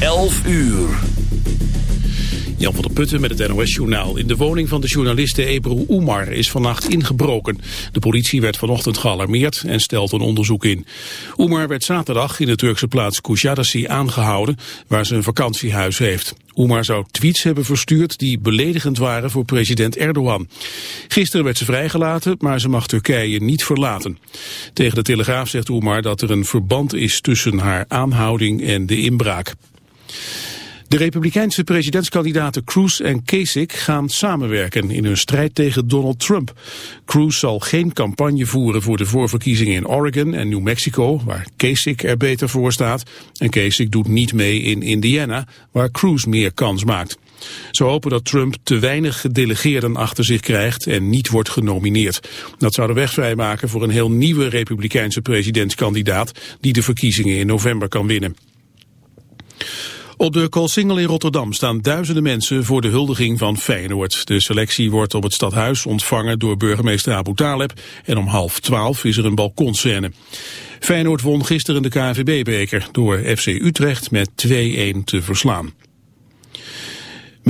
11 uur. Jan van der Putten met het NOS-journaal. In de woning van de journaliste Ebru Oemar is vannacht ingebroken. De politie werd vanochtend gealarmeerd en stelt een onderzoek in. Oemar werd zaterdag in de Turkse plaats Kuşadası aangehouden... waar ze een vakantiehuis heeft. Oemar zou tweets hebben verstuurd die beledigend waren voor president Erdogan. Gisteren werd ze vrijgelaten, maar ze mag Turkije niet verlaten. Tegen de Telegraaf zegt Oemar dat er een verband is tussen haar aanhouding en de inbraak. De republikeinse presidentskandidaten Cruz en Kasich gaan samenwerken in hun strijd tegen Donald Trump. Cruz zal geen campagne voeren voor de voorverkiezingen in Oregon en New Mexico, waar Kasich er beter voor staat. En Kasich doet niet mee in Indiana, waar Cruz meer kans maakt. Ze hopen dat Trump te weinig gedelegeerden achter zich krijgt en niet wordt genomineerd. Dat zou de weg vrijmaken voor een heel nieuwe republikeinse presidentskandidaat die de verkiezingen in november kan winnen. Op de Koolsingel in Rotterdam staan duizenden mensen voor de huldiging van Feyenoord. De selectie wordt op het stadhuis ontvangen door burgemeester Abu Taleb en om half twaalf is er een balkonscène. Feyenoord won gisteren de KNVB-beker door FC Utrecht met 2-1 te verslaan.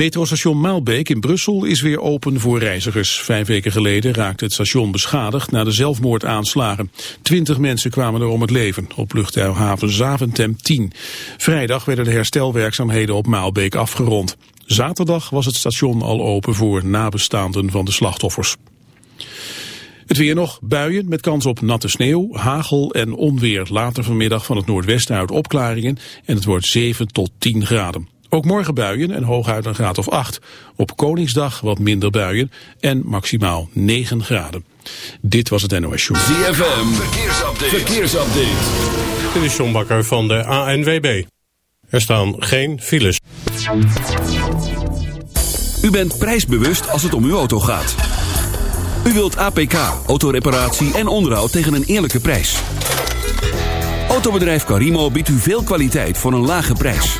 Metrostation Maalbeek in Brussel is weer open voor reizigers. Vijf weken geleden raakte het station beschadigd na de zelfmoordaanslagen. Twintig mensen kwamen er om het leven op luchthaven Zaventem 10. Vrijdag werden de herstelwerkzaamheden op Maalbeek afgerond. Zaterdag was het station al open voor nabestaanden van de slachtoffers. Het weer nog, buien met kans op natte sneeuw, hagel en onweer. Later vanmiddag van het noordwesten uit opklaringen en het wordt 7 tot 10 graden. Ook morgen buien en hooguit een graad of 8. Op Koningsdag wat minder buien en maximaal 9 graden. Dit was het NOS Show. ZFM, verkeersupdate. verkeersupdate. Dit is John Bakker van de ANWB. Er staan geen files. U bent prijsbewust als het om uw auto gaat. U wilt APK, autoreparatie en onderhoud tegen een eerlijke prijs. Autobedrijf Carimo biedt u veel kwaliteit voor een lage prijs.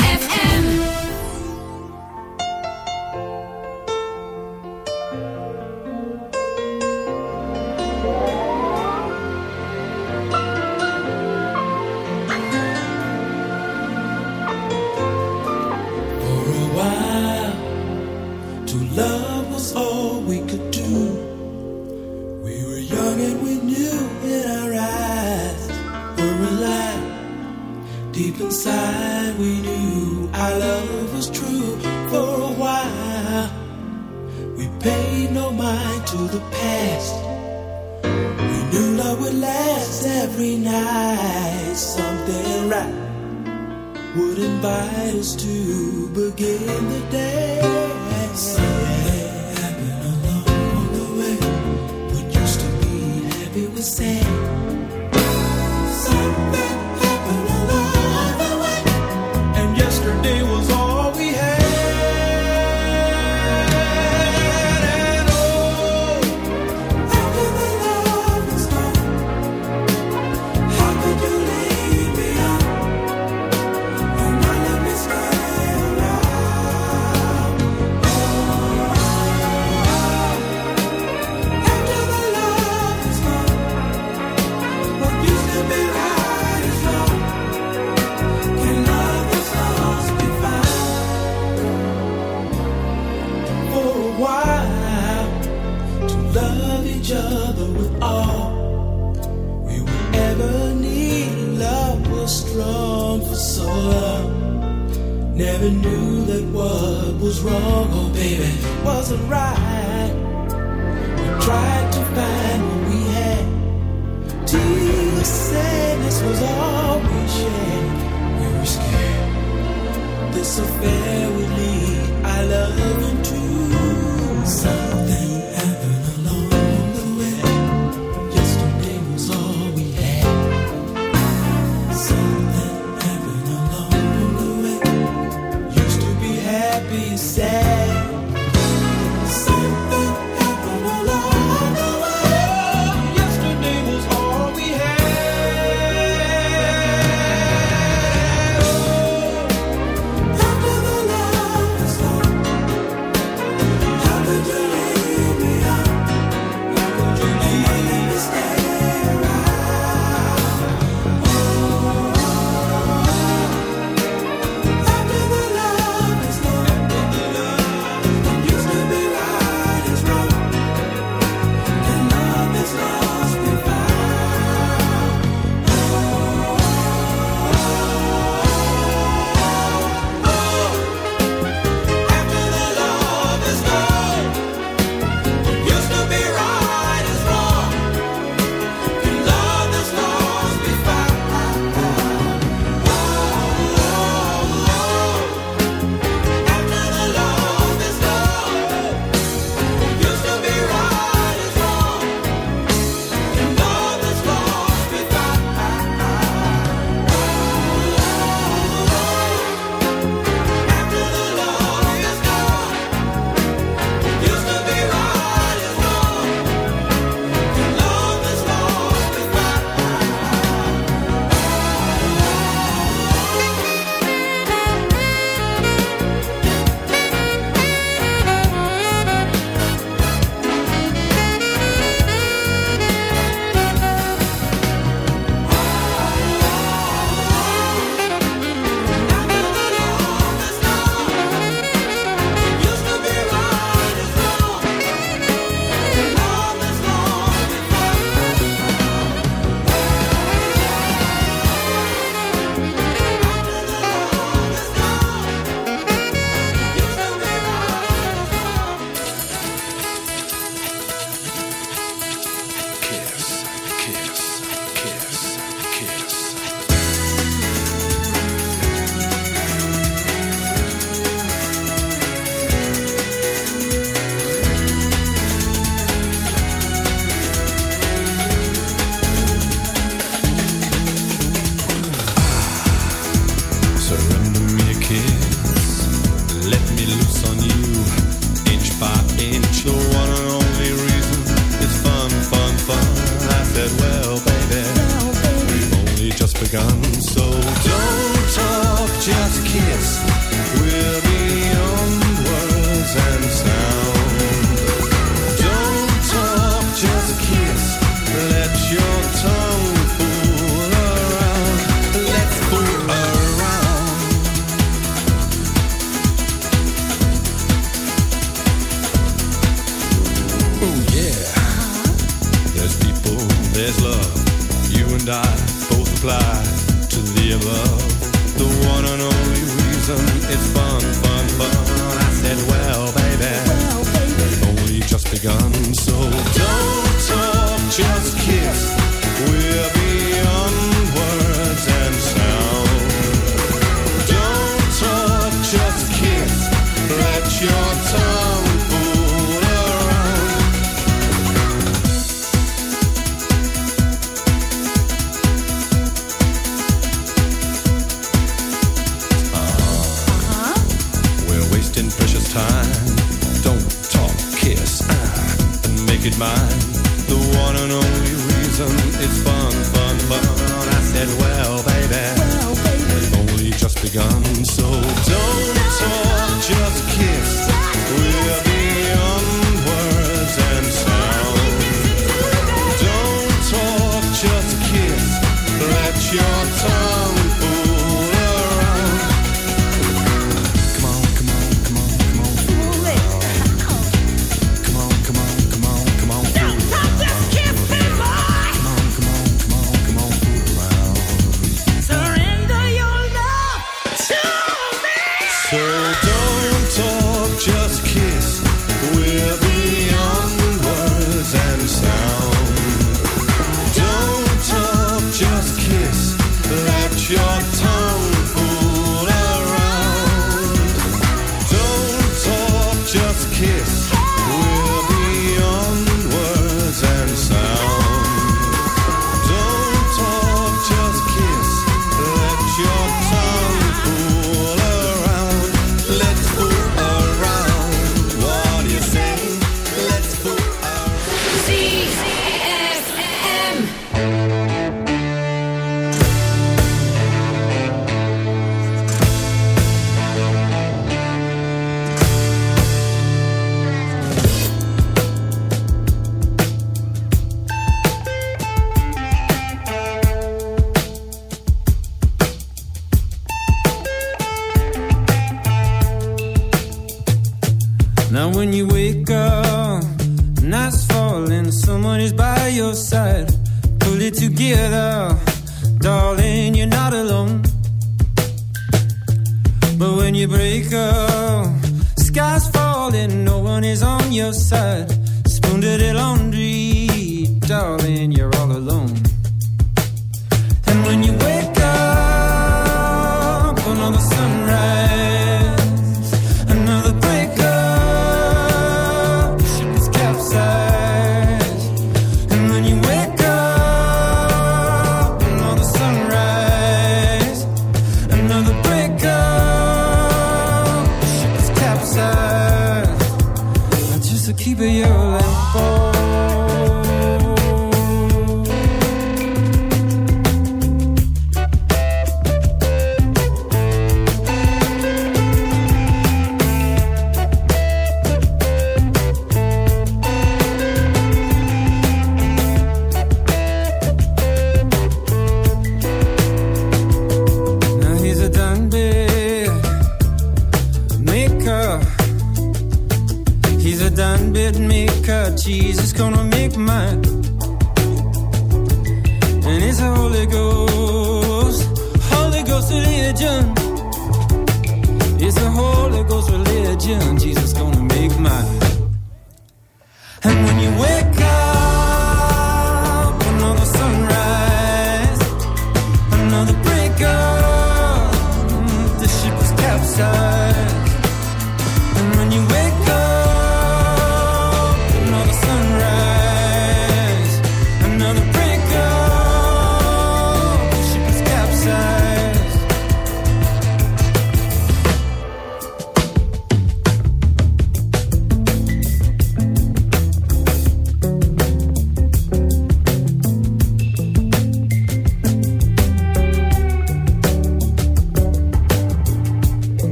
Baby.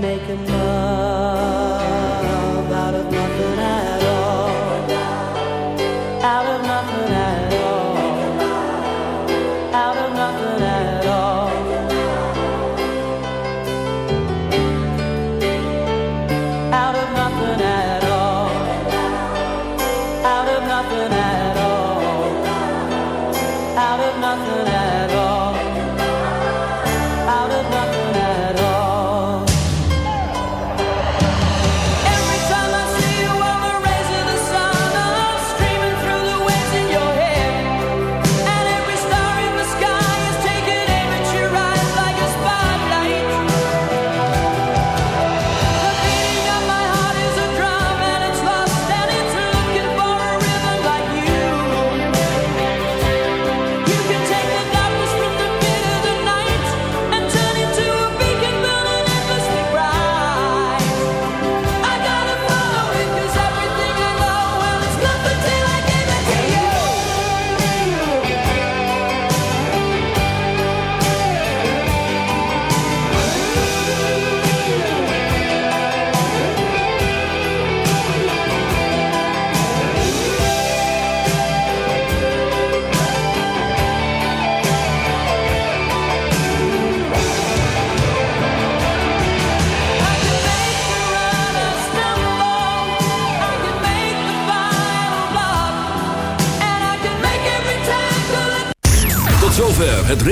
make a.